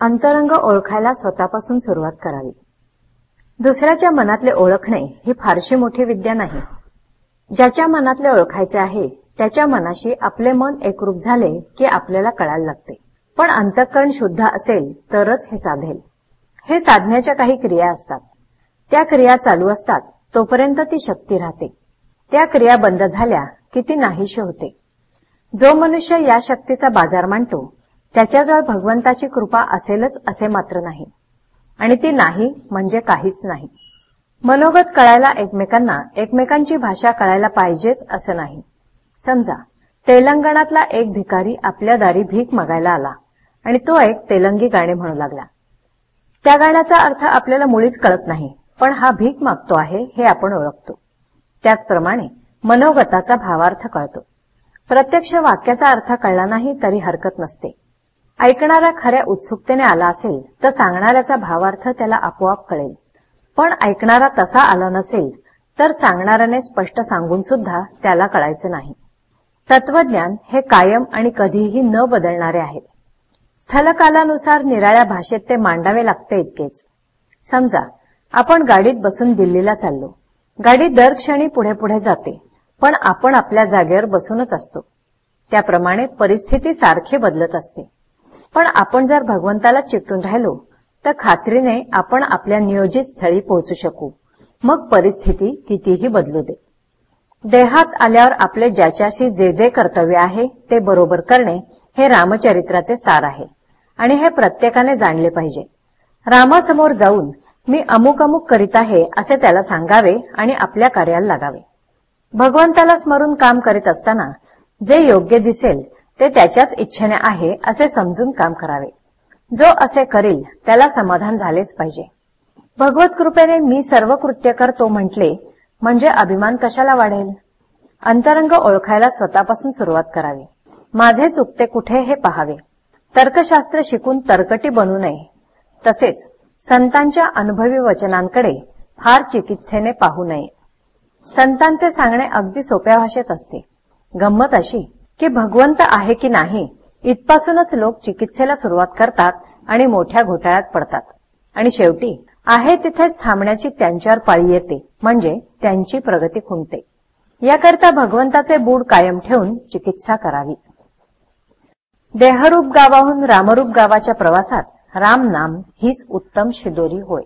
अंतरंग ओळखायला स्वतःपासून सुरुवात करावी. दुसऱ्याच्या मनातले ओळखणे ही फारशी मोठी विद्या नाही. ज्याच्या मनातले ओळखायचे आहे त्याच्या मनाशी आपले मन एकरूप झाले की आपल्याला कळायला लागते. पण अंतःकरण शुद्ध असेल तरच हे साधेल. हे साधण्याच्या काही क्रिया असतात. त्या क्रिया चालू असतात तोपर्यंत ती शक्ती राहते. त्या क्रिया बंद झाल्या की ती नाहीशी होते. जो मनुष्य या शक्तीचा बाजार मांडतो त्याच्याजवळ भगवंताची कृपा असेलच असे मात्र नाही. आणि ती नाही म्हणजे काहीच नाही. मनोगत कळायला एकमेकांना एकमेकांची भाषा कळायला पाहिजेच असं नाही. समजा तेलंगणातला एक भिकारी आपल्या दारी भीक मागायला आला आणि तो एक तेलंगी गाणे म्हणू लागला. त्या गाण्याचा अर्थ आपल्याला मुळीच कळत नाही पण हा भीक मागतो आहे हे आपण ओळखतो. त्याचप्रमाणे मनोगताचा भावार्थ कळतो. प्रत्यक्ष वाक्याचा अर्थ कळला नाही तरी हरकत नसते. ऐकणारा खऱ्या उत्सुकतेने आला असेल तर सांगणाऱ्याचा भावार्थ त्याला आपोआप कळेल. पण ऐकणारा तसा आला नसेल तर सांगणाऱ्याने स्पष्ट सांगून सुद्धा त्याला कळायचं नाही. तत्वज्ञान हे कायम आणि कधीही न बदलणारे आहे. स्थलकालानुसार निराळ्या भाषेत ते मांडावे लागते इतकेच. समजा आपण गाडीत बसून दिल्लीला चाललो. गाडी दर क्षणी पुढे पुढे जाते पण आपण आपल्या जागेवर बसूनच असतो. त्याप्रमाणे परिस्थिती सारखी बदलत असते. पण आपण जर भगवंताला चिकटून राहिलो तर खात्रीने आपण आपल्या नियोजित स्थळी पोहोचू शकू. मग परिस्थिती कितीही बदलू दे. देहात आल्यावर आपले ज्याच्याशी जे जे कर्तव्य आहे ते बरोबर करणे हे रामचरित्राचे सार आहे. आणि हे प्रत्येकाने जाणले पाहिजे. रामासमोर जाऊन मी अमुक अमुक करीत आहे असे त्याला सांगावे आणि आपल्या कार्याला लागावे. भगवंताला स्मरून काम करीत असताना जे योग्य दिसेल ते त्याच्याच इच्छेने आहे असे समजून काम करावे. जो असे करील त्याला समाधान झालेच पाहिजे. भगवत कृपेने मी सर्व कृत्य करतो म्हटले म्हणजे अभिमान कशाला वाढेल? अंतरंग ओळखायला स्वतःपासून सुरुवात करावी. माझे चुकते कुठे हे पहावे. तर्कशास्त्र शिकून तर्कटी बनू नये. तसेच संतांच्या अनुभवी वचनांकडे फार चिकित्सेने पाहू नये. संतांचे सांगणे अगदी सोप्या भाषेत असते. गंमत अशी की भगवंत आहे की नाही इथपासूनच लोक चिकित्सेला सुरुवात करतात आणि मोठ्या घोटाळ्यात पडतात. आणि शेवटी आहे तिथेच थांबण्याची त्यांच्यावर पाळी येते म्हणजे त्यांची प्रगती खुंटते. याकरता भगवंताचे बूड कायम ठेवून चिकित्सा करावी. देहरूप गावाहून रामरूप गावाच्या प्रवासात राम नाम हीच उत्तम शिदोरी होय.